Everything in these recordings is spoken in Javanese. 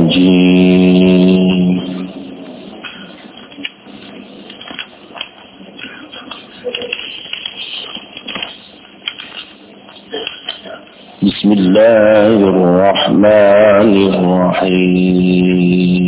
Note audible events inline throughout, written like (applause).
الرجيم. بسم الله الرحمن الرحيم.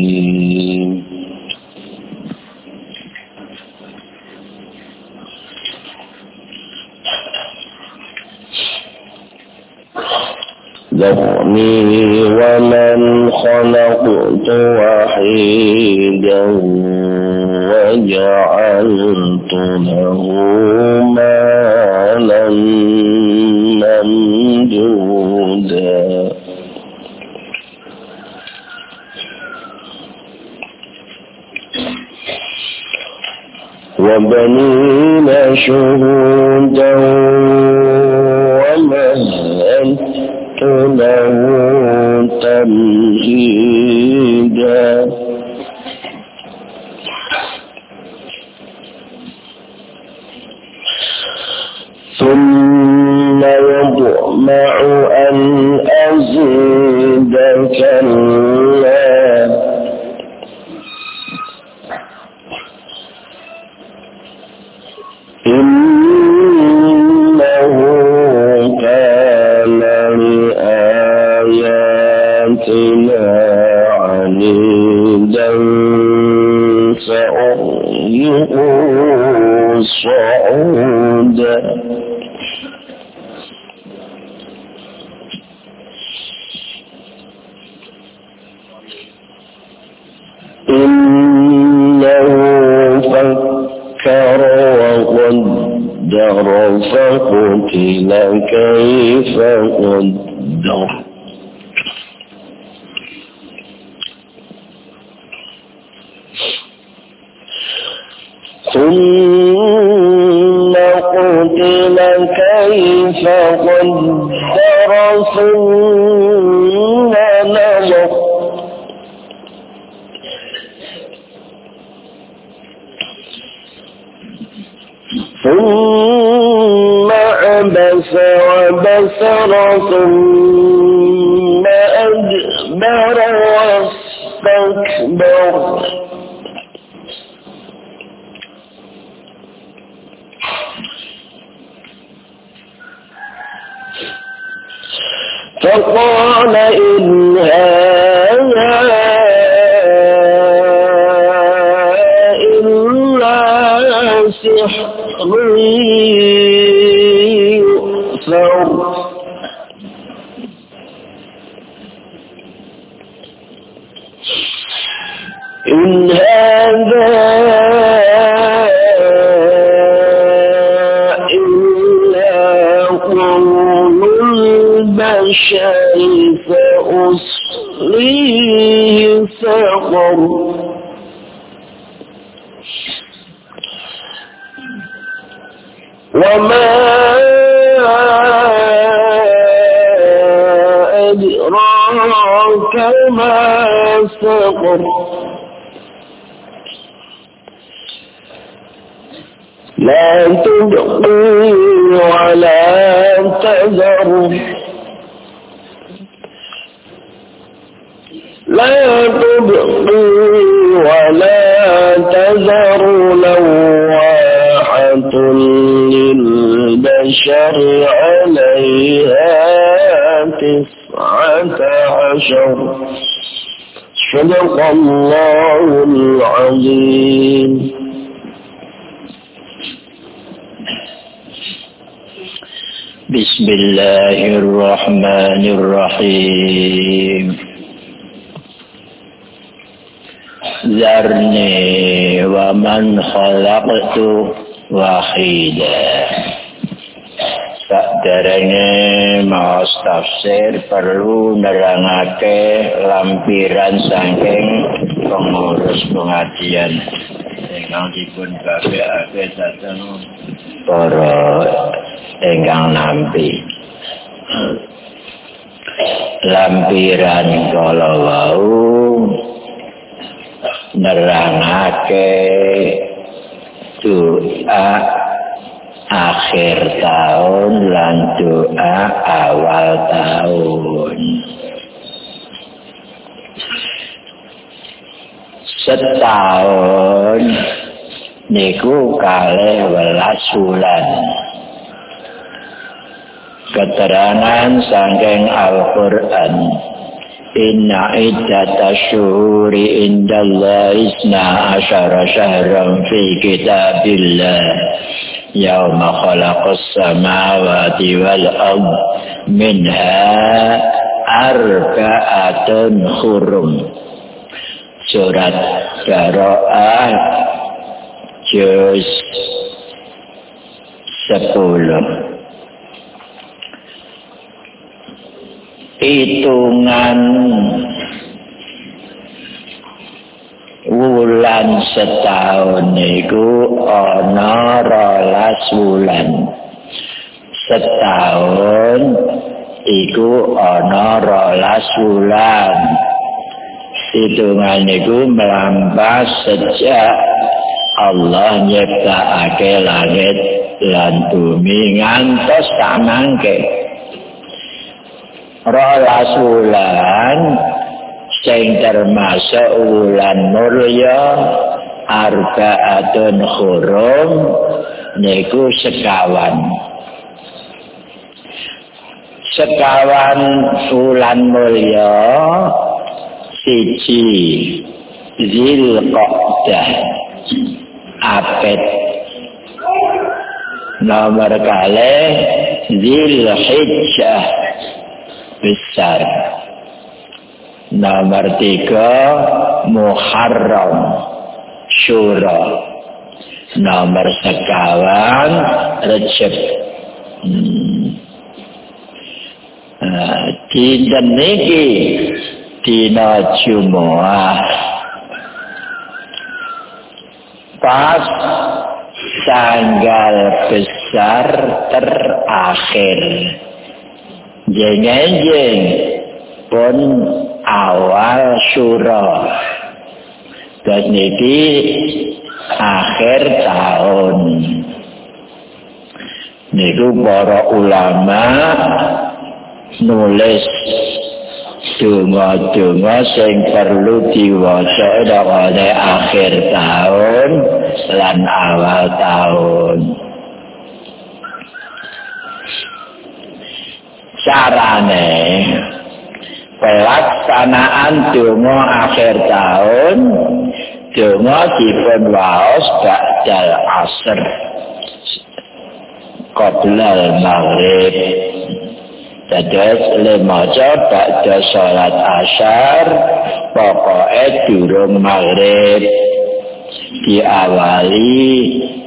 إن هذا الرحمن الرحيم ذرني ومن خلقت وحيدا Sadarane maos tafsir perlu nerangake lampiran saking pengurus pengajian ingkang dipun babekake dhateng para ingkang nampi lampiran kalau nerangake doa akhir tahun dan doa awal tahun. Setahun niku kali welas bulan. Keterangan saking Al-Quran. Inna iddata syuhuri indallah isna asyara syahran fi kitabillah. Yawma khalaqas samawati wal ard. Minha arba'atun hurum Surat Bara'ah Juz 10 hitungan wulan setahun niku ana rolas wulan. Setahun iku ana rolas wulan. Hitungan niku melampas sejak Allah nyiptakake langit lan bumi ngantos tak mangke rolas wulan sing termasuk wulan mulya arbaatun khurum niku sekawan. Sekawan wulan mulya siji zil apet nomor kali zil hijjah besar. Nomor tiga, Muharram, Syura. Nomor sekawan, Recep. Hmm. Uh, Dinten niki dina Jumat. Pas tanggal besar terakhir jeng-jeng pun awal syura dan ini akhir tahun. Niku para ulama nulis donga-donga sing perlu diwaca pada akhir tahun lan awal tahun carane. Pelaksanaan donga akhir tahun donga dipun waos ba'dal asr. Qoblal maghrib. Dados lemaja ba'da salat asyar pokoke durung maghrib. Diawali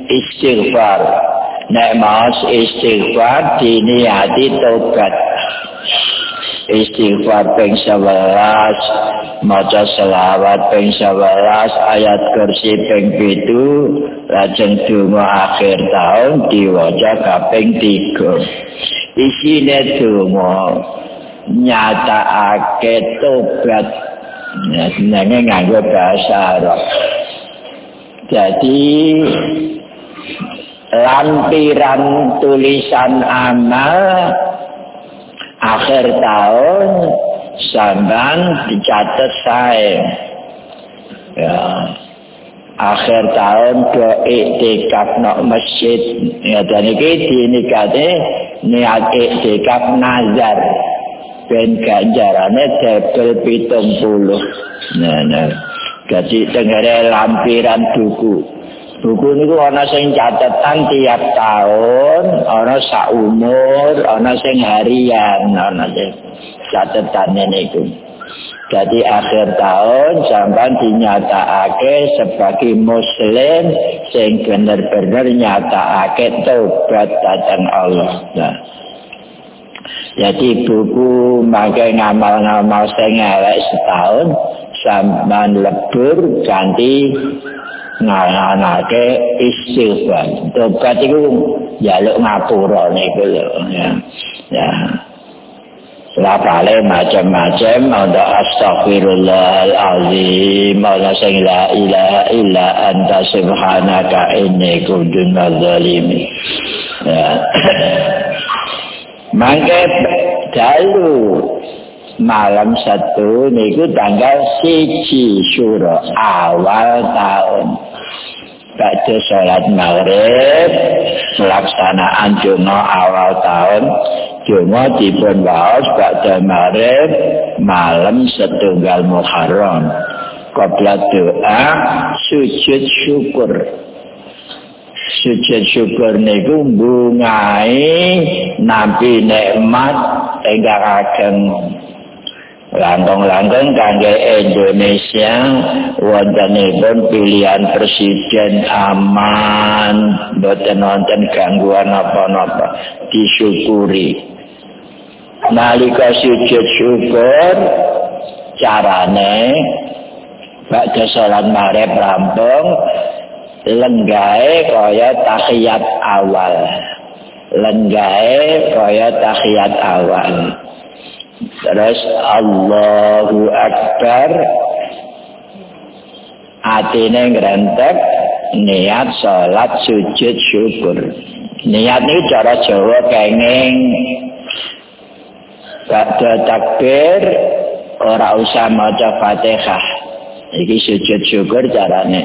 istighfar nek maos istighfar diniati tobat. Istighfar ping 11 maca selawat ping 11 ayat kursi ping 7 lajeng donga akhir tahun diwaca kaping 3 isine donga nyatakake tobat. Ya senenge nganggo bahasa Arab. Jadi lampiran tulisan amal akhir tahun sampean dicatat saya ya. Akhir tahun ke iktikaf nok masjid. Ya dan ini dinikate niat iktikaf nazar. Ben ganjarane debel pitung puluh. Nah nah. Jadi tenggara lampiran buku buku niku ana sing catatan tiap tahun, ana sak umur, ana sing harian, ana sing catetane niku. Jadi akhir tahun sampai dinyatakake sebagai muslim sing bener-bener nyatakake tobat datang Allah. Nah. Jadi buku makai ngamal-ngamal sing setahun sampai lebur ganti nganake istighfar. Tobat iku jaluk ngapura niku lho ya. Ya. Lapale macam-macam ada astaghfirullahalazim ada sing la ilaha illa anta subhanaka inni kuntu minadh-dhalimin. Ya. (coughs) Mangke dalu malam satu niku tanggal siji syuro awal tahun. Baca sholat maghrib Pelaksanaan Jumat awal tahun. Jumat dipun waos Baca maghrib Malam setunggal Muharram. Qobla doa Sujud syukur. Sujud syukur niku bungai Nabi nikmat Enggak akan Langkong-langkong kangge Indonesia wontenipun pilihan presiden aman, boten wonten gangguan apa-apa, disyukuri. Nalika sujud syukur carane bakda salat maghrib rampung lenggae kaya tahiyat awal. Lenggae kaya tahiyat awal. Terus Allahu Akbar. Atine ngerentek Niat sholat sujud syukur. Niat ini cara Jawa kenging. Bada takbir Ora usah maca fatihah. Iki sujud syukur carane.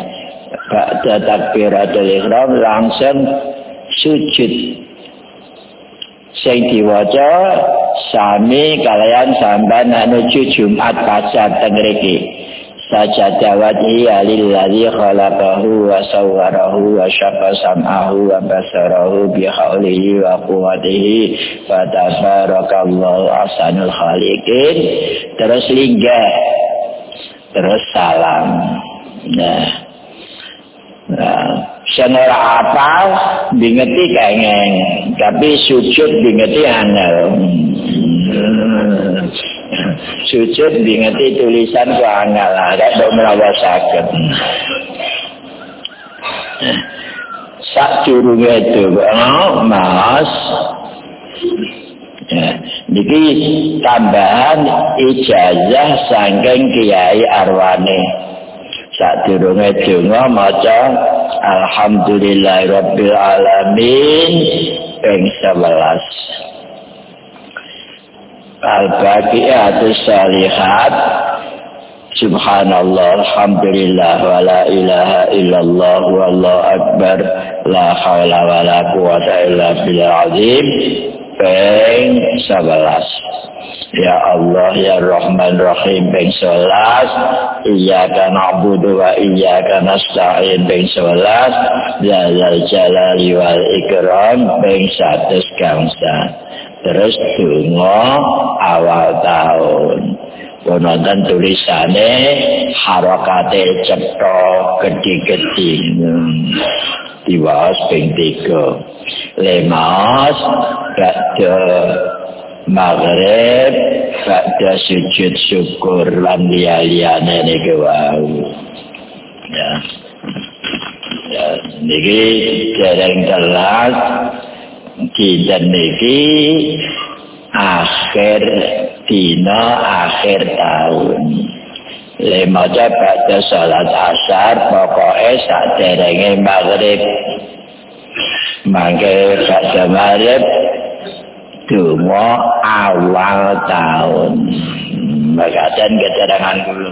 Bada takbir atau ikhram Langsung sujud Sing diwaca sami kalian sampean menuju Jumat pasar teng mriki. Sajadawati alilladzi khalaqahu wa sawwarahu wa syaqa sam'ahu wa basarahu bi haulihi wa quwwatihi fa tabarakallahu ahsanul khaliqin. Terus linggah. Terus salam. Nah. Nah sing ora apa bingeti kengeng tapi sujud bingeti angel. Sujud bingeti tulisan ku angel. Lah gak do merawat sakit sak curungnya itu oh, mas. Niki tambahan ijazah sangking kiai arwane sak durunge donga maca alhamdulillahirabbil alamin ping 11 al-baqiyatu salihat. Subhanallah alhamdulillah wa la ilaha illallah wallahu akbar la haula wa la quwata illa billah azim ping 11 Ya Allah ya Rahman Rahim ping 11 Iyyaka na'budu wa iyyaka nasta'in ping 11 Ya Zal Jalali wal Ikram ping 100 kamsa Terus donga awal tahun. Penonton tulisannya harakate cetha ping 3 lemas badhe maghrib pada sujud syukur lan liya-liyane niki wau. Ya. Ya niki dereng telas kita niki akhir dina akhir tahun lima pada salat asar pokoknya saat derenge maghrib mangke pada maghrib donga awal tahun. Bagadan keterangan dulu.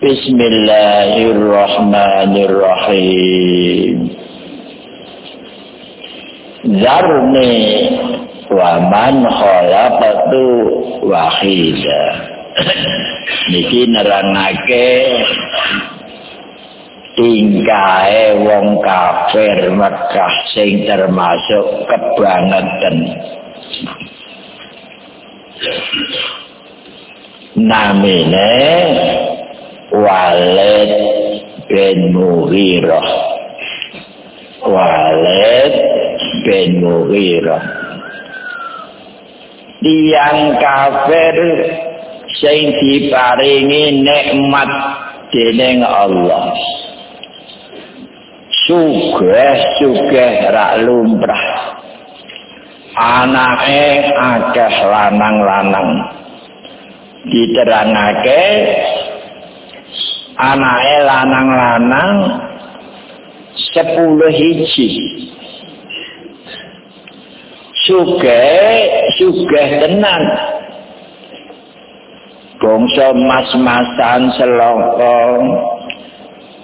Bismillahirrahmanirrahim. Zarni wa man khalaqatu wahida. (clears throat) Niki nerangake tingkae wong kafir Mekah sing termasuk kebangetan namine Walid bin Mughirah Walid bin Mughirah tiang kafir sing diparingi nikmat dening Allah. Sugih sugih rak lumrah. Anake akeh lanang-lanang. Diterangake anake lanang-lanang sepuluh hiji suge suge tenan. Bangsa mas-masan selongkong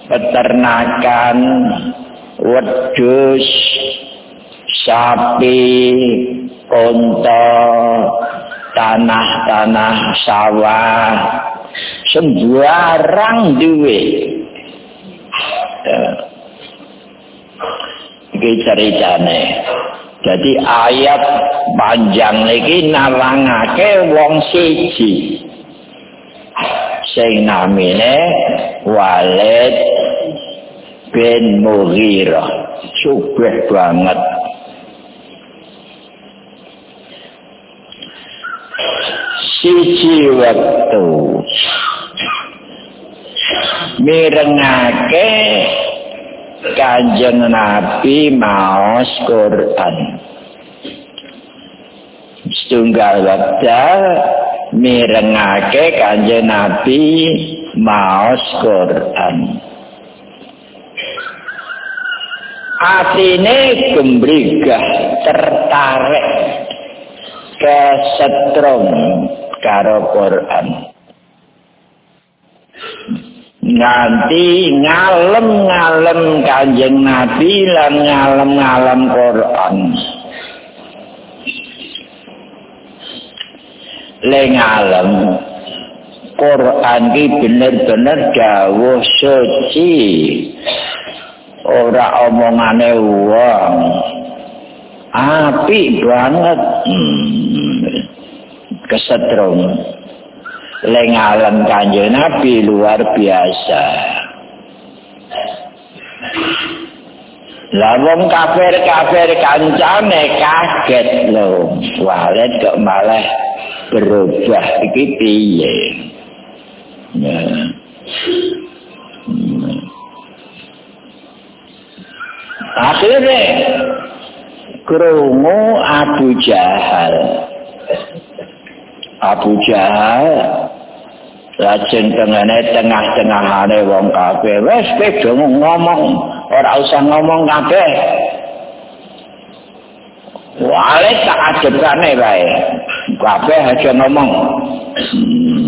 peternakan wedus sapi unta tanah-tanah sawah sembarang duwe. Iki ceritane jadi ayat panjang lagi nalangake wong siji. Sing namine Walid bin Mughirah. Sugih banget. Siji waktu. Mirengake kanjeng Nabi maos Quran setunggal wekdal mirengake kanjeng Nabi maos Quran Atine gembrigah tertarik kesetrum karo Quran nganti ngalem-ngalem kanjeng Nabi lan ngalem-ngalem Quran. Le ngalem Quran ki bener-bener dawuh suci. Ora omongane wong. Api banget. Hmm. kesetrum leng alam kanjeng nabi luar biasa Lawang kafir kafir kancane kaget lho, walet kok malah berubah iki piye? Ya. Akhirnya kerungu Abu Jahal. Abu Jahal lajeng tengene tengah-tengahane wong kabeh. Wis padha ngomong. Ora usah ngomong kabeh. Wale tak ajebane wae. Kabeh aja ngomong. Hmm.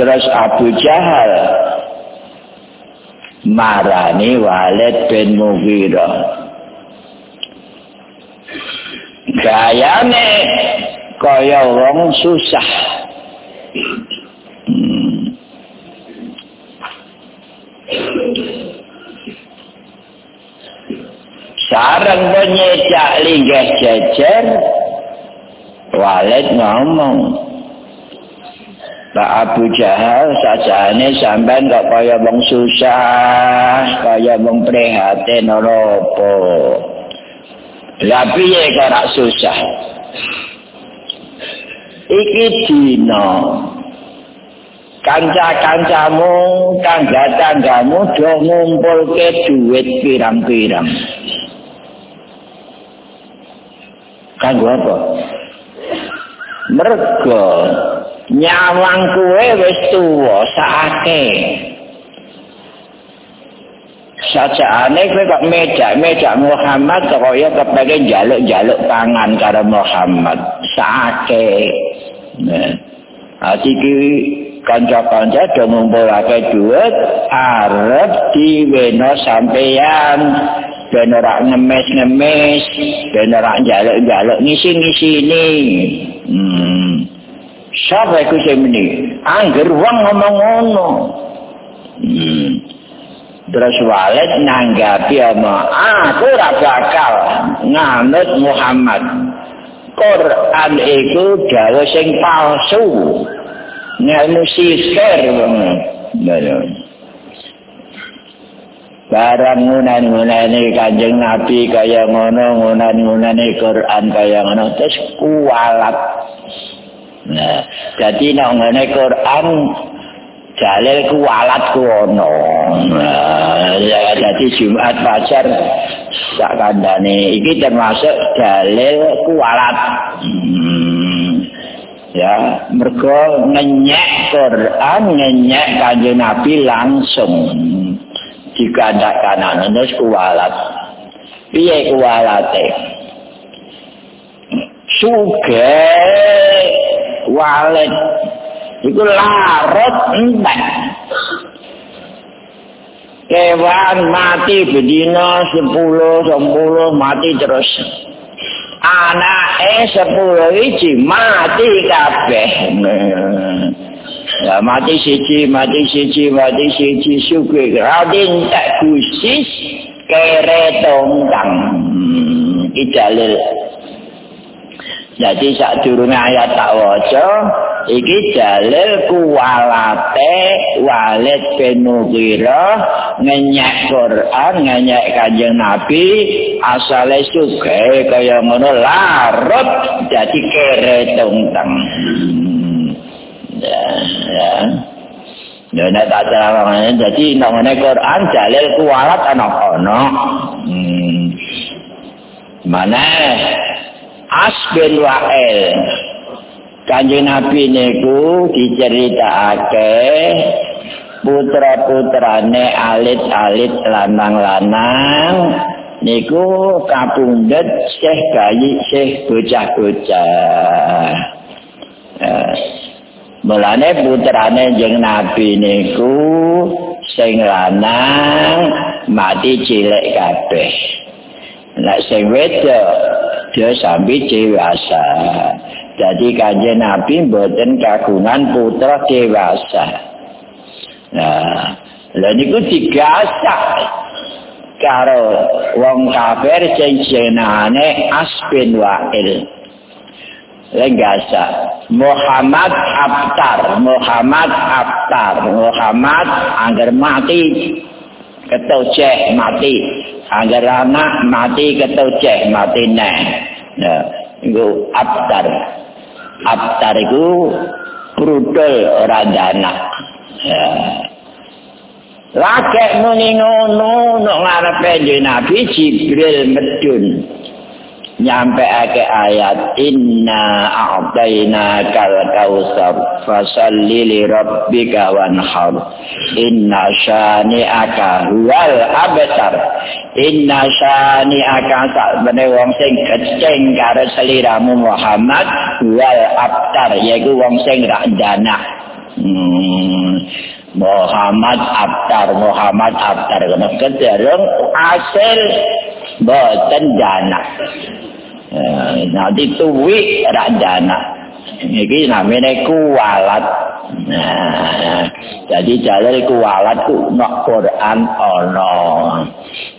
terus Abu Jahal marani Walid bin Mughirah. Gayane kaya wong susah. Sarang penyejak linggah jejer, Walid ngomong, Pak Abu Jahal sajane sampean kok kaya wong susah, kaya wong prihatin ora apa. Lah piye kok susah? Iki dina kanca-kancamu, tangga-tanggamu do ngumpulke duit pirang-pirang. Kanggo apa? Mergo nyawang kuwe wis tuwa sakake sajane kowe kok mejak-mejak Muhammad kok ya kepengin jaluk-jaluk tangan karo Muhammad sakake nah ati ki kanca-kanca do ngumpulake duit arep diweno sampeyan ben ora ngemis-ngemis ben ora jaluk-jaluk ngisi-ngisi hmm. Sapa iku sing muni? Angger wong ngomong ngono. Hmm. Terus Walid nanggapi ama, aku ora bakal nganut Muhammad. Quran iku dawuh sing palsu. Ngelmu sisir wong. Barang ngunan-ngunani kanjeng Nabi kaya ngono, ngunan-ngunani Quran kaya ngono, terus kualat. Nah, jadi nek ngene Quran dalil ku alat ku ono. Ya jadi Jumat Fajar sak kandhane iki termasuk dalil ku alat. Hmm. ya mergo ngenyek Quran ngenyek kanjeng Nabi langsung jika ada kanan terus kualat piye kualate suge walet iku larut entek kewan mati bedino sepuluh sepuluh mati terus. Anak eh sepuluh iji mati kabeh. Ya mati siji mati siji mati siji suke radin tak kusis kere tongkang. Hmm, jadi sak durunge ayat tak waca iki dalil kuwalate walid penukira ngenyek Quran ngenyek kanjeng Nabi asale suke kaya ngono larut jadi kere tungtang ya ya Ya tak terangane dadi nang Quran dalil kuwalat ana ono. Hmm. Mana Asbin Wa'il Kanjeng Nabi niku diceritakake putra-putrane alit-alit lanang-lanang niku kapundhet Syekh bayi Syekh bocah-bocah. Eh, mulane putrane jeng Nabi niku sing lanang mati cilik kabeh. Nek sing wedok dia sampai dewasa. Jadi kanjeng Nabi mboten kagungan putra dewasa. Nah, lha niku digasak karo wong kafir sing jenenge Asbin Wa'il. Lenggasa Muhammad Abtar, Muhammad Abtar, Muhammad angger mati ketoceh mati, angger anak mati ketoceh mati neh. Nah, iku Abtar. Abtar itu brudol ora dana. Ya. Lake muni ngono nok ngarepe Nabi Jibril medun. Nyampe ake ayat inna a'tayna kal kausar fasalli li rabbika wanhar. Inna shani aka huwal abtar. Inna shani aka sak bene wong sing keceng karo seliramu Muhammad huwal abtar yaiku wong sing rak dana hmm. Muhammad Abtar Muhammad Abtar kena kederung hasil boten dana Nah, dituwi radana. Iki namanya kualat. Nah, jadi jalur kualat ku nak Quran ono.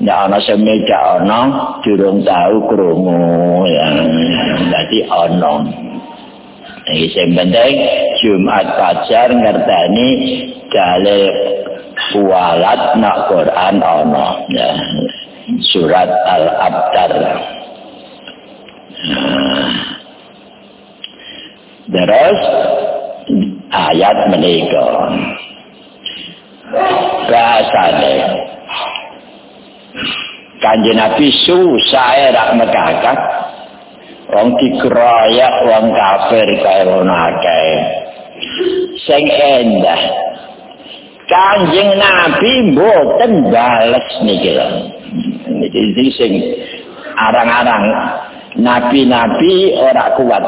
Ndak ono semeja ono, durung tahu krungu ya. Jadi ono. Iki sing penting Jumat Fajar ngerteni jalur kualat nak Quran ono. Ya. Surat Al-Abtar. Terus ayat menika bahasane Kanjeng Nabi susah rak mekakak. Wong dikeroyak wong kafir kaya ngono akeh. Sing endah. Kanjeng Nabi mboten bales niki lho. Iki sing arang-arang nabi-nabi ora kuat.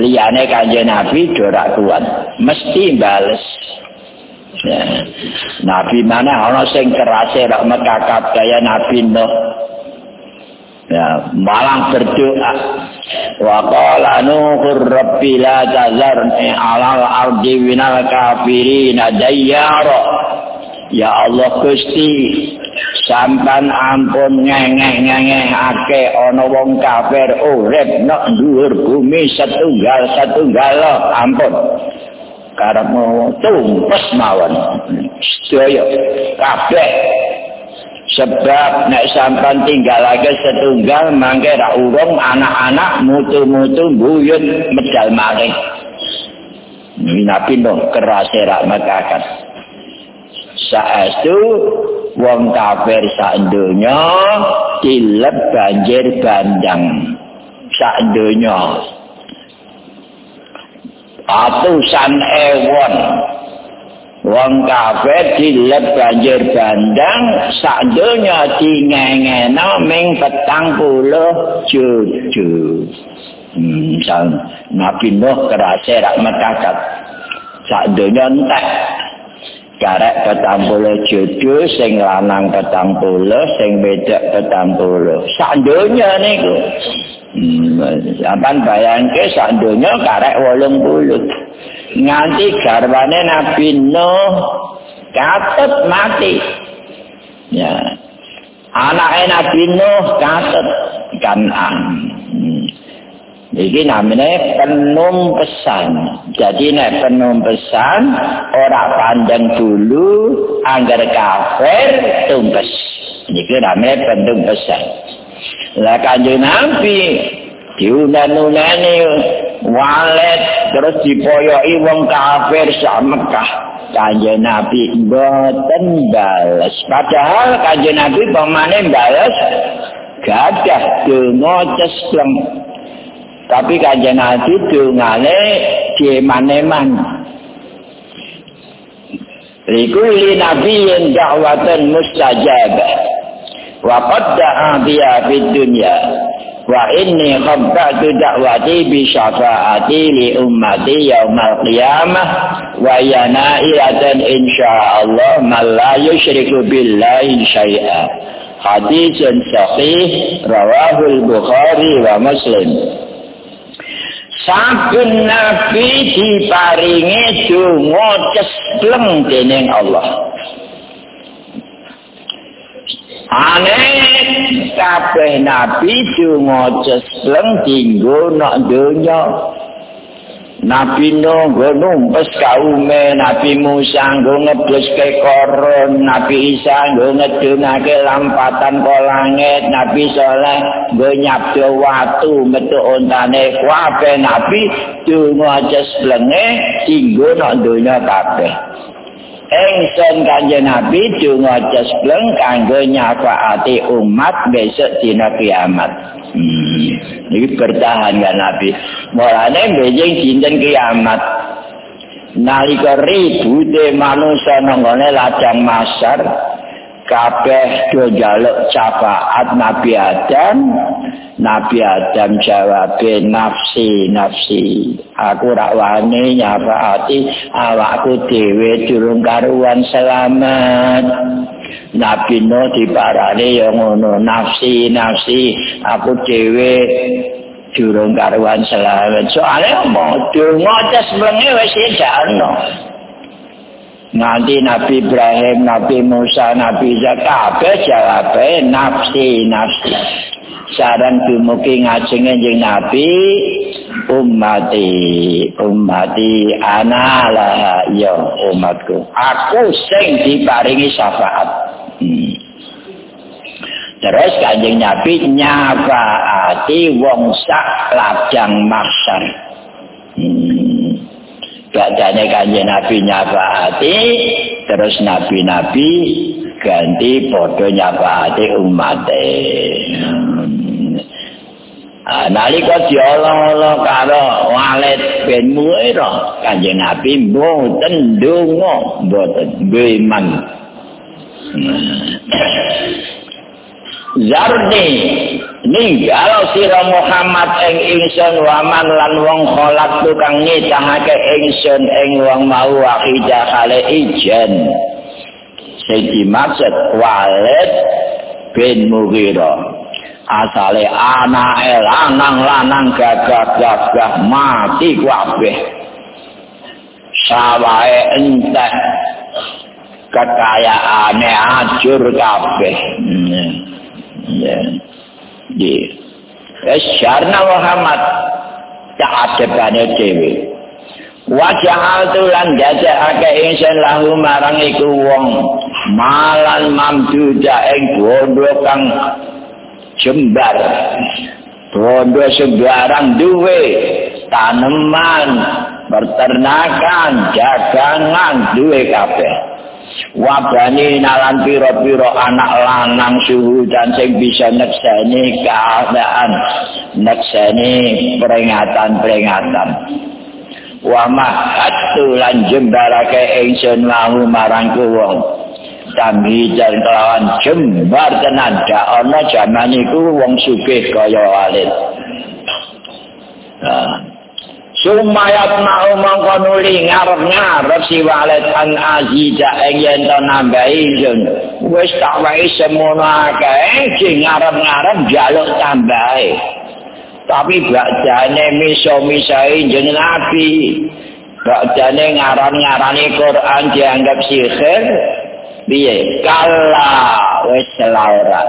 Liyane kanjeng nabi ora kuat. Mesti bales ya. nabi mana ana sing kerase rak mekakap kaya nabi Nuh. Ya malang berdoa. Wa qala nuhur rabbi la tazarni alal ardi winal kafirin dayyara ya Allah Gusti sampan ampun ngengeh-ngengeh ake ana wong kafir urip nok dhuwur bumi setunggal setunggal ampun. Karepmu tumpes mawon. Sedaya. Kabeh. Sebab nek sampan tinggal lagi setunggal mangke ra urung anak-anak mutu-mutu buyut medal maling Nabi no kerase rak mekakat saestu wong kafir sak donya dilep banjir bandang. Sak donya. Atusan ewon. Wong kafir dilep banjir bandang sak donya dingengeno ming petang puluh juju. Hmm, Nabi Nuh kerasa rahmat kakak sak donya entek karek petang puluh juju sing lanang petang puluh sing bedek petang puluh sak donya niku Sampan bayangke sak donya karek 80. Nganti garwane Nabi Nuh katut mati. Ya. Anake Nabi Nuh katut Kanan. Hmm. Iki namanya penum pesan. Jadi nek penum pesan ora pandang dulu anggar kafir tumpes. Iki namanya penum pesan. Lah kanjeng Nabi diunan-unani walet terus dipoyoki wong kafir sak Mekah. Kanjeng Nabi mboten bales. Padahal kanjeng Nabi pamane bales gadah donga cespleng. Tapi kajian Nabi dungane dieman-eman. Liku li yang da'watan mustajab. Wa qad da'a biya fid dunya. Wa inni khabba'tu da'wati bi syafa'ati li ummati yaumal qiyamah. Wa yana'ilatan insya'allah man la yushriku billahi syai'ah. yang sahih rawahul Bukhari wa Muslim. Saben nabi diparingi donga cespleng dening Allah. Aneh kabeh nabi donga cesleng dinggo nak donya. Nabi Nuh go numpes kaume, Nabi Musa ngeblus ke koron, Nabi Isa ngedunake lampatan ko langit, Nabi Soleh nyabdo watu metu ontane kabeh nabi donga ceslenge dinggo nak donya kabeh. Engson kanjeng Nabi donga cespleng kanggo nyafaati umat besok dina kiamat. Hmm. Ini bertahan kan Nabi. Mulane bejeng dinten kiamat. Nalika ribu de manusia nonggone ladang kabeh do jaluk syafaat Nabi Adam. Nabi Adam jawab nafsi nafsi aku rak wani nyafaati awakku dhewe durung karuan selamat. Nabi Nuh diparani ya ngono nafsi nafsi aku dhewe durung karuan selamat. Soalnya mau donga tes mlenge wis jano Nanti Nabi Ibrahim, Nabi Musa, Nabi Isa, kabeh jawabe nafsi, nafsi. Saran dumugi ngajeng enjing Nabi ummati, ummati analah ya umatku. Aku sing diparingi syafaat. Hmm. Terus kanjeng Nabi nyafaati wong sak lajang maksar. Hmm. Gadane kanjeng Nabi nyafaati terus nabi-nabi ganti padha nyafaati umate. Ah nalika diolo-olo karo walet ben muira kanjeng Nabi mboten ndonga mboten beman. Zarni ninggal sira Muhammad ing ingsun waman lan wong kholak tukang nitahake ingsun ing wong mau akidah kale ijen. Sing dimaksud Walid bin Mughirah. Asale anake lanang-lanang gagah-gagah mati kabeh. Sawae entek. Kekayaane ajur kabeh. Hmm. Ya. Di. Syarna Muhammad. Tak ada pada dewi. Wajah hal tulan jajak aga insan lahu marang iku wong malan mamduda ing bondo kang jembar. Bondo sebarang duwe taneman peternakan jagangan duwe kabeh wabani nalan piro-piro anak lanang suhu dan sing bisa nekseni keadaan nekseni peringatan-peringatan. Wa mahatu lan jembarake ingsun mau marang wong tambi jan kelawan jembar tenan dak ana jaman iku wong sugih kaya walid Sumayat mau mongko nuli ngarep-ngarep si walid an azida ing yen to nambahi yen wis tak wae semono akeh. Sing ngarep-ngarep jaluk tambahi tapi bakjane miso-misai jeneng nabi. Bakjane ngaran-ngarani Quran dianggap sihir. Piye? Kala wis ora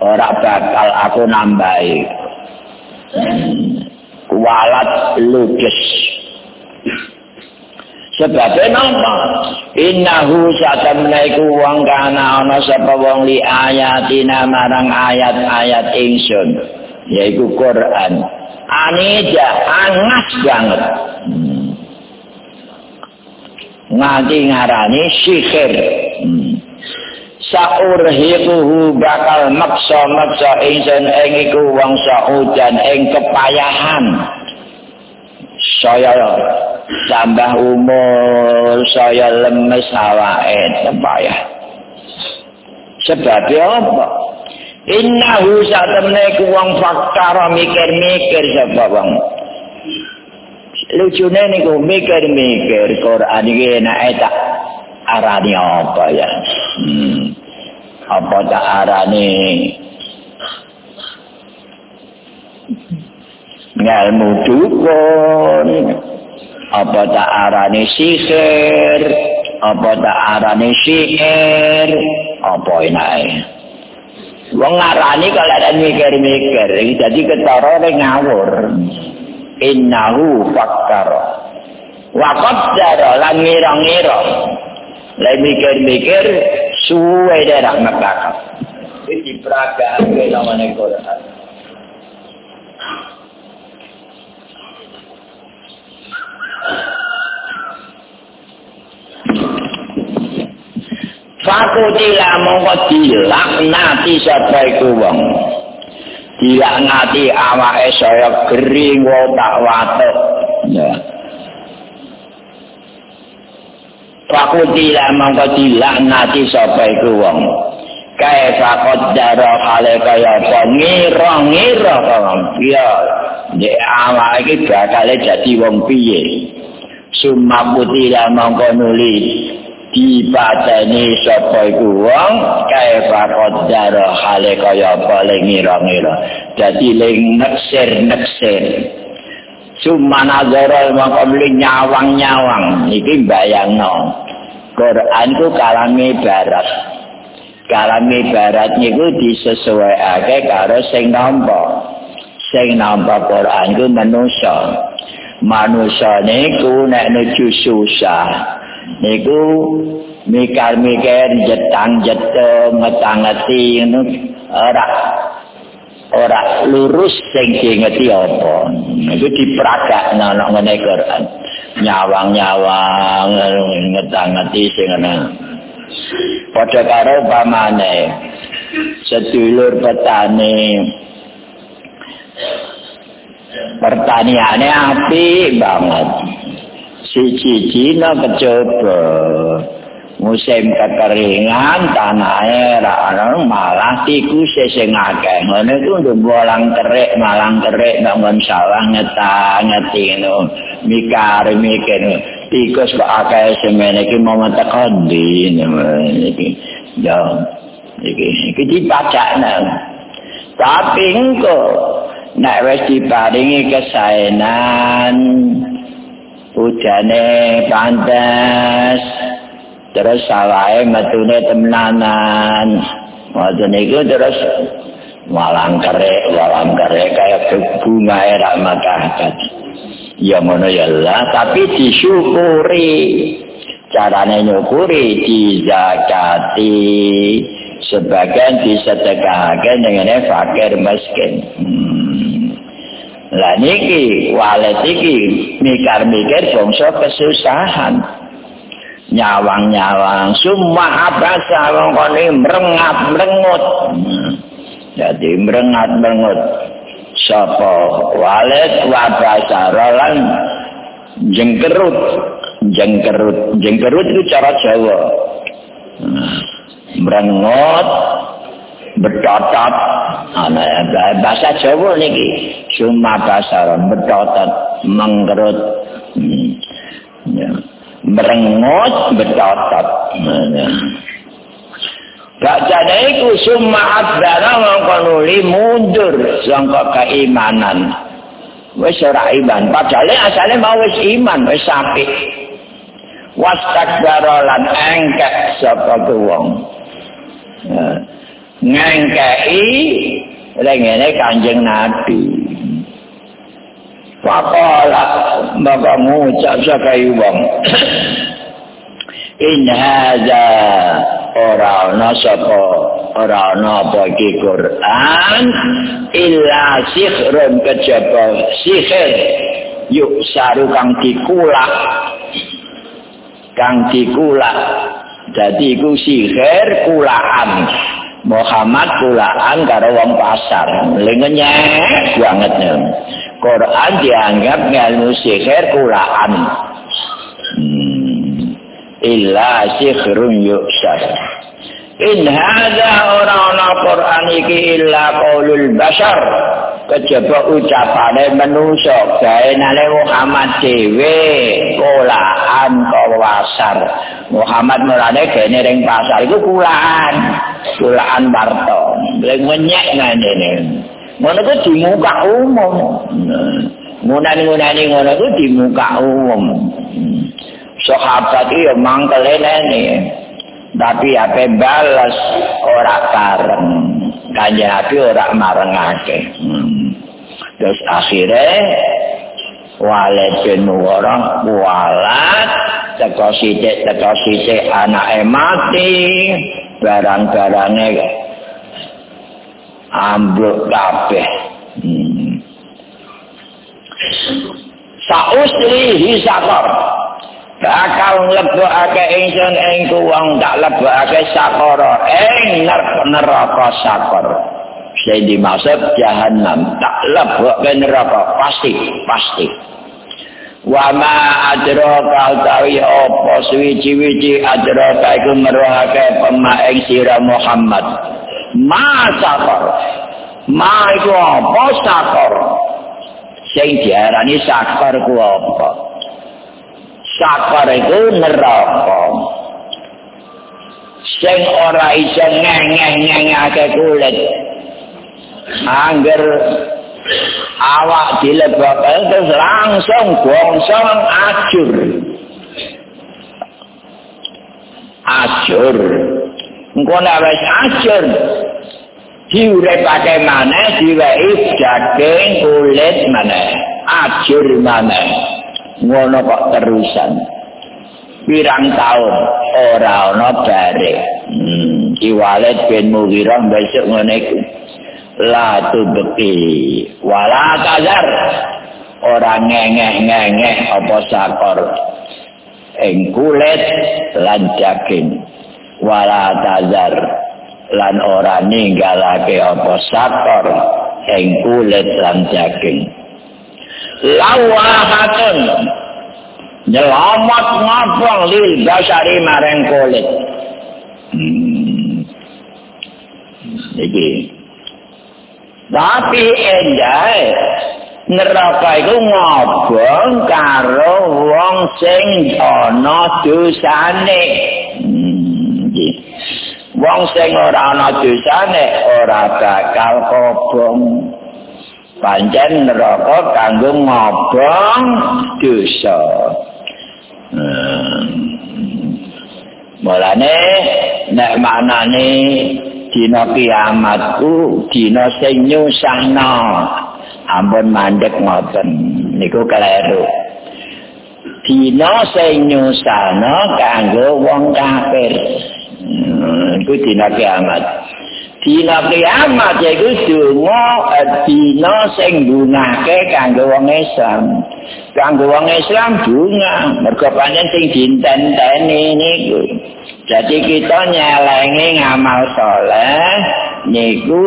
ora bakal aku nambahi walat ludes sebabnya nampak innahu satamnaiku wong kana ana sapa wong li ayatina marang ayat-ayat ingsun yaitu Quran anija angas banget hmm. nganti ngarani sihir hmm. Saurhiquhu bakal maksa-maksa ingsun ing iku wong saudan ing kepayahan. Saya tambah umur saya lemes awake kepayah sebab apa? Innahu satemne ku wong faktar mikir-mikir sapa wong. Lucune niku mikir-mikir Quran iki enak tak arani apa ya hmm. apa tak arani? Ngelmu dukun. Apa tak arani sihir? Apa tak arani sihir? Apa enak wong ngarani kalau ada mikir-mikir. Jadi ketara ngawur. Innahu fakkar. Wa qaddara lan ngira-ngira Lai mikir-mikir suwe daerah Mekah. Ini peragaan ke namanya Quran. Fakutila mongko dilaknati sapa iku wong. Dilaknati awake saya gering tak watuk. Ya. Fakutila mongko dilaknati sapa iku wong. Kae fakot daro kale kaya apa ngira-ngira wong. Ya, nek awak iki bakal dadi wong piye? Summa kutila mongko nuli dipateni sapa iku wong kae fakot daro kale kaya apa ngira-ngira. Dadi ling neksir-neksir. Cuma nazara maka beli nyawang-nyawang. Ini bayangno. Quran itu kalami barat. Kalami barat itu disesuaikan karo sing nampak. Sing nampak Quran itu manusia. Manusia niku nek nuju susah. Niku mikir-mikir jetang-jetang ngetang-ngeti. Ora ora lurus sing diingeti apa? Iku dipragakno ana ngene Quran. Nyawang-nyawang ngetang-ngeti sing ana padha karo pamane sedulur petani. Pertaniane api banget. Siji-siji no kecoba musim kekeringan tanahnya rana malah tikus sing akeh. Ngene ku bolang kerik malang kerik nang sawah ngetang ngeti ngono. Mikar mikir tikus kok akeh semene iki mau tekan di iki ya iki iki dipacakna tapi engko nek wis diparingi kesaenan ujane pantes terus sawahe metune temenanan. Ngoten niku terus malang kerek malang kerek kaya bunga era makahat ya ngono ya lah tapi disyukuri. Carane nyukuri dizakati. Sebagian disedekahkan dengan fakir miskin. Hmm. lah niki walet iki mikir-mikir bangsa kesusahan nyawang-nyawang. Semua abasa wong kene mrengat mrengut jadi mrengat mrengut sapa? Walid wa basara lan jengkerut. Jengkerut. Jengkerut itu cara Jawa. Merengot betotot. Ana bahasa Jawa niki. Cuma bahasa betotot mengkerut. Hmm. ya. Merengot betotot Gak jadi iku summa adbara mongko mundur sangka keimanan. Wis ora iman, padahal asale mau wis iman, wis apik. Wastakbara lan engkek sapa wong. Ngengkei rengene Kanjeng Nabi. Pakola mbaka ngucap sakai wong. In hadza ora ana sapa ora ana apa iki Quran illa sihrun kejaba sihir yuk saru kang dikulak kang dikulak. Dadi iku sihir kulaan Muhammad kulaan karo wong pasar. Lengenya banget Quran dianggap ngelmu sihir kulaan illa sihrun yuksar in hadha orang-orang Quran iki illa qaulul bashar. Kejaba ucapane manusa gawe nale Muhammad dhewe kulaan kawasar. Muhammad mulane gene ring pasar iku kulaan kulaan warta. Ling menyek ngene ngono ku di muka umum. Ngunani-ngunani ngono ku di muka umum. Sahabat iki mangkel ini tapi apa balas ora kareng kanjeng Nabi ora marengake. Hmm. terus akhirnya Walid bin Muwarang walat teko sithik teko sithik anake mati barang-barangnya ambruk kabeh. Hmm. sausri hisakor bakal lebokake ingsun ing kuwang tak lebokake sakara ing neraka sakor. Sing dimaksud jahanam tak lebokke neraka. Pasti pasti. Wa ma adraka utawi apa suwi-wiji adraka iku meruhake pemaing sira Muhammad ma sakor ma iku apa sakor sing diarani sakor ku apa sakar itu neraka sing ora iso ngengeh-ngengake kulit angger awak dilebok terus langsung bongsong acur acur engko nek wis acur diurepake maneh diwehi daging kulit maneh acur maneh. Ngono kok terusan. Pirang tahun ora ana bare. Hmm, Iwalet bin Mughirah besok ngene iku. La tubqi wala tazar. Ora ngengeh-ngengeh apa sakor. Ing kulit lan daging wala tazar. Lan ora ninggalake apa sakor ing kulit lan daging. Lawahatun. Nyelamat ngapang lil basari mareng kulit. Hmm. iki tapi endah neraka iku ngobong karo wong sing ana dosane. Hmm. Wong sing ora ana dosane ora bakal kobong pancen neraka kanggo ngobong dosa. Hmm. Mulane nek manane dina kiamatku dina sing nyusahno ampun mandek ngoten niku keliru. Dina sing nyusahno kanggo wong kafir. Hmm, iku dina kiamat. dina kiamat yaiku donga dina sing gunake kanggo wong Islam. Kanggo wong Islam bunga mergo pancen sing dinten-teni niku. Jadi kita nyelengi ngamal soleh niku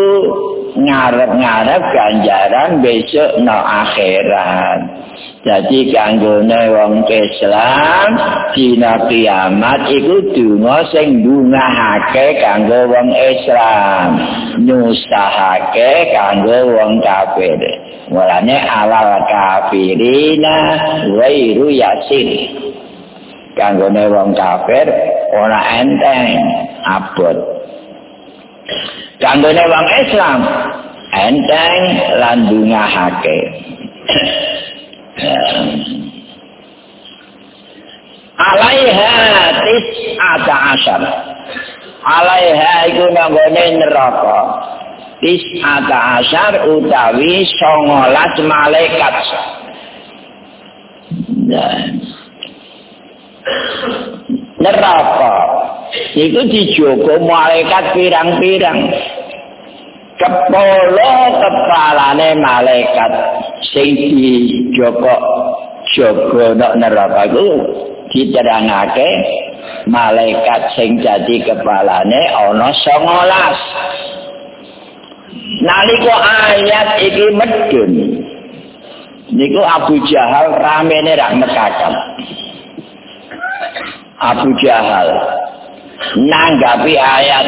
ngarep-ngarep ganjaran besok no akhirat. Jadi kanggone wong Islam dina kiamat iku donga sing bungahake kanggo wong Islam, nyusahake kanggo wong kafir. Mulane alal kafirina wairu yasin. Kanggone wong kafir ora enteng abot. Kanggone wong Islam enteng lan bungahake. alaiha tis ada asar. Alaiha iku nanggone neraka. Tis ada asar utawi songolas malaikat. Neraka. Itu dijogo malaikat pirang-pirang. Kepala kepalane malaikat. Sing dijogo jogo nok neraka. Iku diterangake malaikat sing dadi kepalane ana 19 nalika ayat iki medun niku Abu Jahal ramene rak mekakan Abu Jahal nanggapi ayat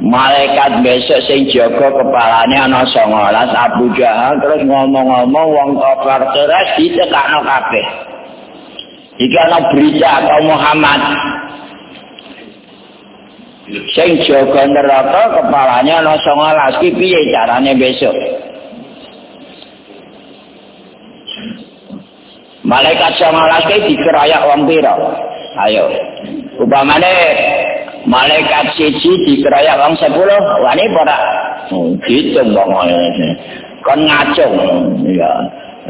malaikat besok sing jaga kepalane ana 19 Abu Jahal terus ngomong-ngomong wong kafir terus ditekakno kabeh. Iki ana berita kaum Muhammad sing jaga neraka kepalane ana 19 ki piye carane besok? Malaikat 19 ki dikeroyak wong pira? Ayo. Upamane malaikat siji dikeroyak wong 10 wani ora gitu wong kon ngacung. Ya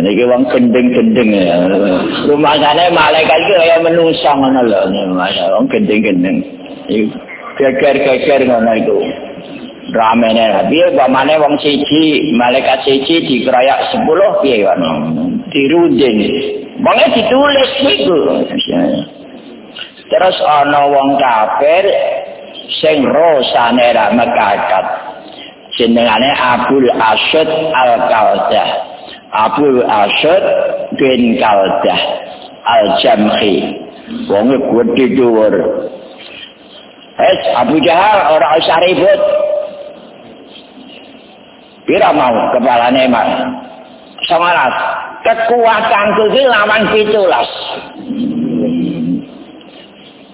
niki wong gending-gending ya. Rumasane malaikat iki kaya menungsa ngono lho. Wong gending-gending geger-geger ngono iku ramene piye pamane wong siji malaikat siji dikeroyak 10 piye ngono dirunding Mangga ditulis iku. Terus ana wong kafir sing rosane ra mekakat. Jenengane Abdul Asyad Al-Qaldah. Abdul Asyad bin Qaldah Al-Jamhi. Wong gedhe dhuwur. Es Abu Jahal ora usah ribut. Pira mau kepalane mak? Sangalas. Kekuatanku iki lawan pitulas.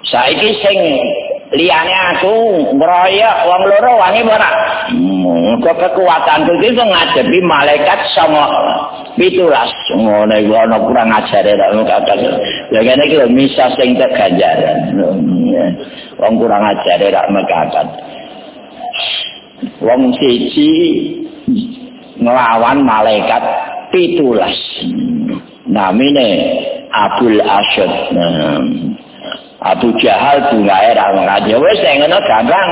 saiki sing liyane aku ngroyok wong loro wangi ora kok kekuatan iki iso ngadepi malaikat sama pitulas ngono iku ana kurang ajare ra kata ya ngene iki misa sing ganjaran wong kurang ajare ra mekakat wong siji nglawan malaikat pitulas. Namine Abdul Asyad. Abu Jahal bungae ra ngaji wis sing ngono gampang.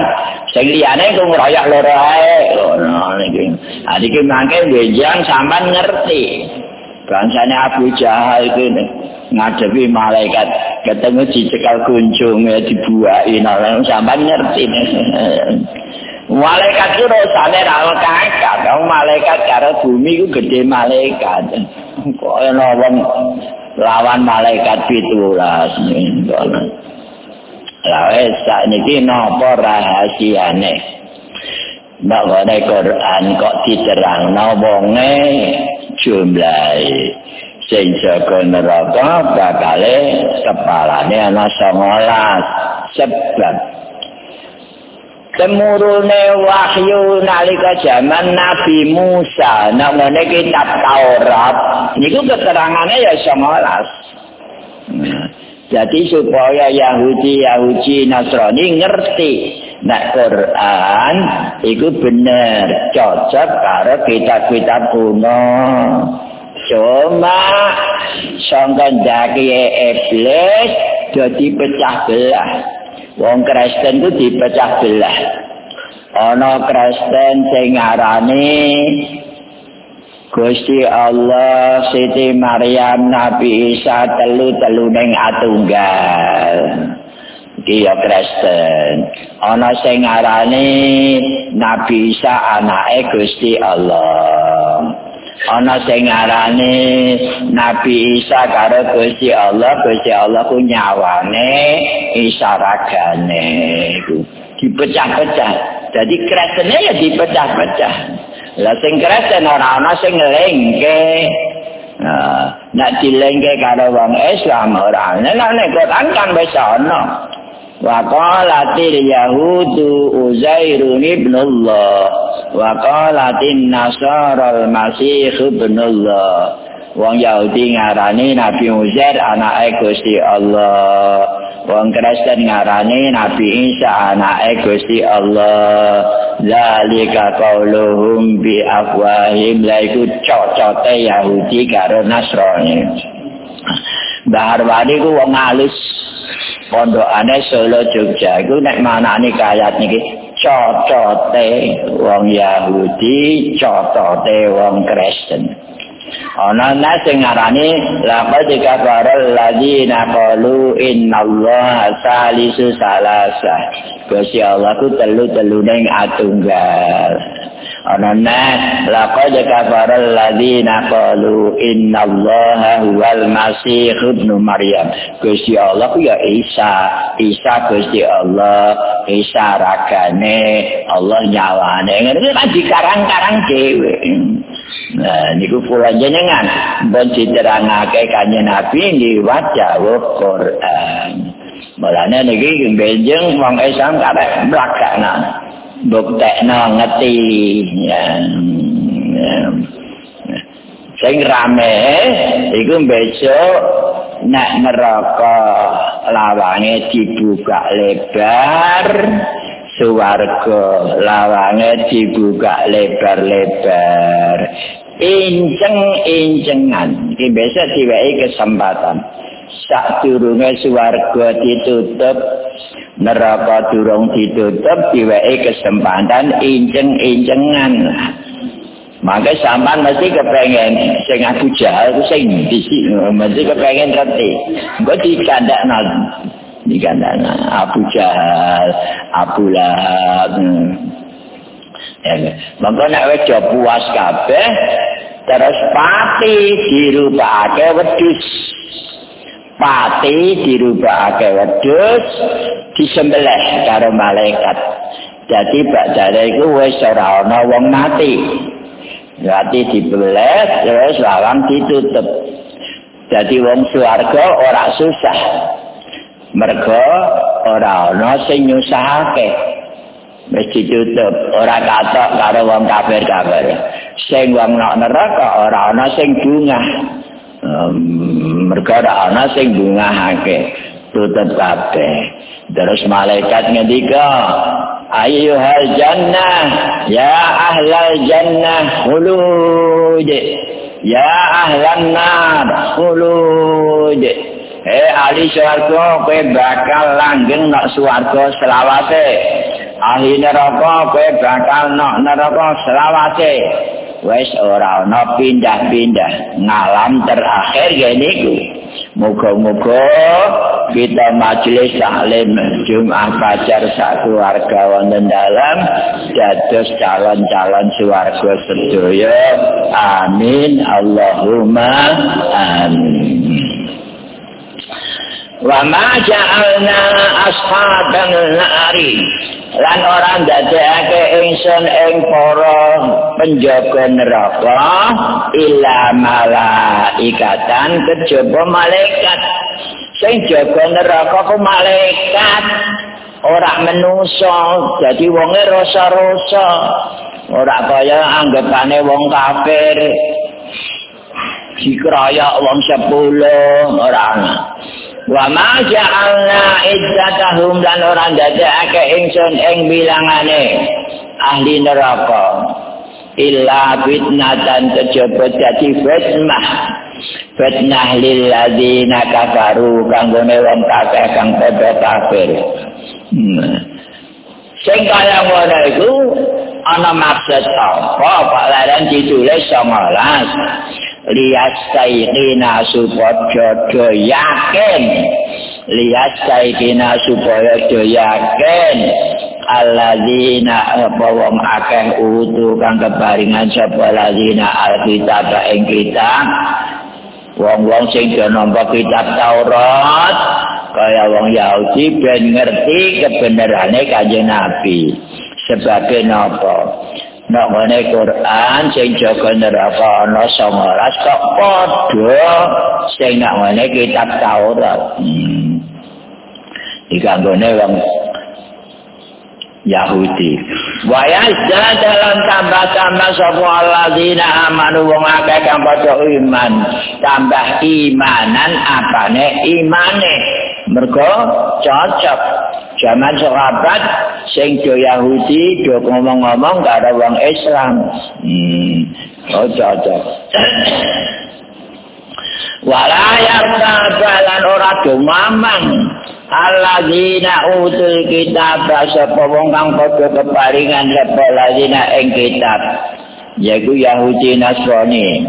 Sing liyane ku ngroyak loro ae. Ngono sampean ngerti. Bangsane Abu Jahal iki ngadepi malaikat. Ketemu dicekal kunjung ya dibuahi nang sampean ngerti. Malaikat itu rasane ra kakak malaikat karo bumi ku gede malaikat. Kok ana wong lawan malaikat pitulas lah wis sakniki napa rahasiane? Nek ngene Quran kok diterangno wonge jumlahe sing jaga neraka bakale kepalane ana 19 sebab Temurune wahyu nalika zaman Nabi Musa namanya kitab Taurat niku keterangane ya 19 Jadi supaya Yahudi Yahudi Nasrani ngerti nek Quran itu bener cocok karo kitab-kitab kuno. Cuma sangkan daki iblis jadi pecah belah. Wong Kristen itu dipecah belah. Ana Kristen sing ngarani Gusti Allah Siti Maryam Nabi Isa telu telu neng atunggal iki ya Kristen ana sing ngarani Nabi Isa anake Gusti Allah ana sing ngarani Nabi Isa karo Gusti Allah Gusti Allah ku nyawane Isa ragane dipecah-pecah jadi Kristen ya dipecah-pecah lah sing Kristen ora ana sing ngelengke Nah, nak dilengke karo wong Islam ora. Nek nek Quran kan wis ana. Wa qalatil yahudu Uzairun ibn Allah wa qalatin nasara al-masih ibn Allah. Wong Yahudi ngarani Nabi Uzair anake Gusti Allah. Wong Kristen ngarani Nabi Isa anake Gusti Allah. Zalika qauluhum bi afwahim laiku cocote Yahudi karo Nasrani. Bahar wadi ku wong alus pondokane Solo Jogja. Iku nek manani kayat niki cocote wong Yahudi cocote wong Kristen. Ana ana sing ngarani laqad kafara alladziina qalu innallaha salisu salasa. Gusti Allah ku telu-telu ning atunggal Anana laqad kafara alladziina qalu innallaha huwal masih ibnu maryam. Gusti Allah ya Isa, Isa Gusti Allah, Isa ragane, Allah nyawane. Ngene kan dikarang-karang dhewe. Nah, niku kula jenengan ben diterangake kanjeng Nabi liwat jawab Quran. Mulane niki benjing wong Islam karek blakana. Buktekno ngeti ya. sing rame iku besok nek neraka lawange dibuka lebar suwarga lawange dibuka lebar-lebar. Inceng-incengan. Iki besok diwehi kesempatan sak durunge suwarga ditutup neraka durung ditutup diwehi kesempatan inceng-incengan. Maka sampean mesti kepengen sing aku jahal ku sing ndi sih mesti kepengen reti. Engko dikandakno dikandakno Abu Jahal Abu Lahab. Ya maka nek wis puas kabeh terus pati dirupake wedhus pati dirubahake wedhus disembelih karo malaikat. Jadi bakdare iku wis ora ana wong mati. Berarti dibeleh terus lawang ditutup. Jadi wong swarga ora susah. Mergo ora ana sing nyusahake. Wis ditutup ora katok karo wong kafir-kafir. Sing wong neraka ora ana sing bungah mergo ana sing bungahake tutup kabeh. Terus malaikat ngendika ayyuhal jannah ya ahlal jannah khulud ya ahlan nar khulud eh ahli swarga kowe bakal langgeng nang swarga selawase. Ahli neraka kowe bakal nang neraka selawase wis ora ana pindah-pindah. Ngalam terakhir ngene iku muga-muga kita majelis taklim Jumat Fajar sak keluarga wonten dalam dados calon-calon swarga sedaya. Amin. Allahumma amin. Wa ma ja'alna ashaban nari lan ora ndadekake ingsun ing para penjaga neraka illa malaikatan kejaba malaikat. Sing jaga neraka ku malaikat. Ora menungso dadi wonge rasa-rasa. Ora kaya anggapane wong kafir. Dikroyok wong sepuluh ora wa ma ja'alna idzatahum lan ora ndadekake ingsun ing bilangane ahli neraka. Illa fitnatan kejaba dadi fitnah. Fitnah lil ladzina kafaru kanggone wong kafir kang padha kafir. Hmm. sing kaya ngono iku ana maksud apa? Pak Laran ditulis 19 liyas sayyidina supojodo yakin. Lihat saikina supaya do yakin. Alladzina apa wong akeh utu kang kebaringan sapa alladzina alkitab ing kitab. Wong-wong sing do nampa kitab Taurat kaya wong Yahudi ben ngerti kebenerane kanjeng Nabi. Sebagai napa ngene Quran sing jaga neraka ana 19 kok padha sing ngene kitab Taurat hmm. dikanggone wong Yahudi. Waya dalam tambah-tambah sapa alladzina amanu wong akeh kang padha iman, tambah imanan apane imane. Mergo cocok zaman sahabat sing do Yahudi do ngomong-ngomong gak ada wong Islam. Hmm, oh cocok. (clears throat) Walayar tabalan ora do mamang alladzina utul kitab sapa wong kang padha keparingan sapa alladzina ing kitab yaiku Yahudi Nasrani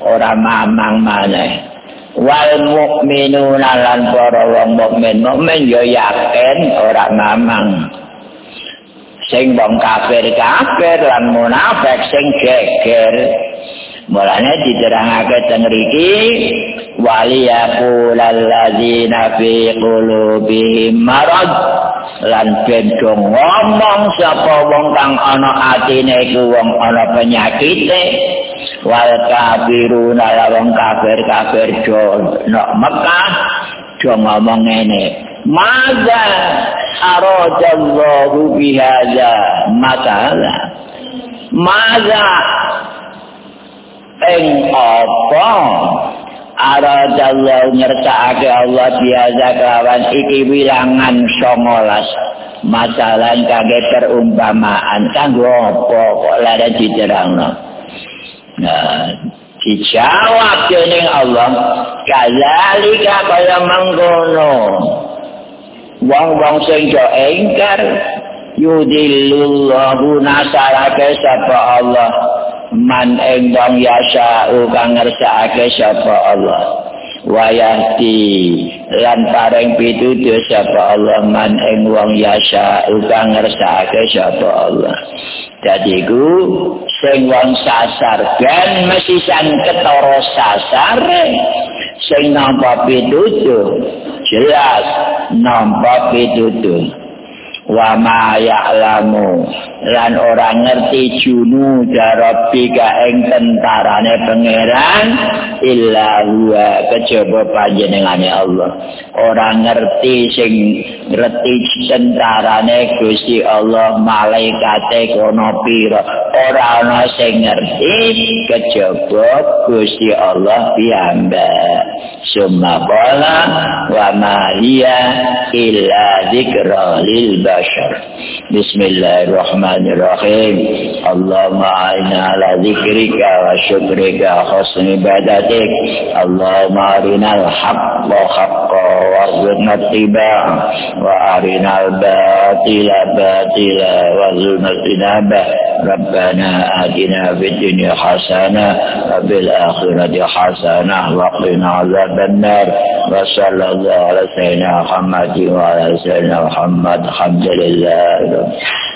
ora mamang maneh wal mukminuna lan para wong mukmin. Mukmin ya yakin ora mamang. Sing wong kafir kafir lan munafik sing geger. Mulane diterangake teng mriki waliyaqul alladzina fi qulubihim marad. Lan ben ngomong sapa wong kang ana atine iku wong ana penyakit wal kafiruna la wong kafir kafir jo nok Mekah jo ngomong ngene maza arajallahu bihadza matala maza ing apa? Aradallahu nyersakake Allah biasa kelawan iki wilangan songolas. Masalah kage perumpamaan kanggo apa kok lada diterangno dijawab dening Allah kadzalika kaya mangkono. Wong-wong sing do engkar yudillullahu nasarake sapa Allah. Man ing wong yasa kang ngersakake sapa Allah. Wayati lan paring pitutur sapa Allah man ing wong yasa kang ngersakake sapa Allah dadi ku sing wong sasar ben mesti san ketara sasar sing nampa pitutur jelas nampa pitutur wa ma ya'lamu. Lan ora ngerti junu darabika ing tentarane pangeran illa huwa kejaba panjenengane Allah. Ora ngerti sing ngerti tentarane Gusti Allah malaikate kono pira. Ora ana sing ngerti kejaba Gusti Allah piyambak summa qala wa ma hiya illa dzikra lil bashar بسم الله الرحمن الرحيم اللهم أعنا على ذكرك وشكرك وحسن عبادتك اللهم أرنا الحق حقا وارزقنا اتباعه وأرنا الباطل باطلا وارزقنا اجتنابه ربنا آتنا في الدنيا حسنة وفي الآخرة حسنة وقنا عذاب النار وصلى الله على سيدنا محمد وعلى سيدنا محمد الحمد لله Lord.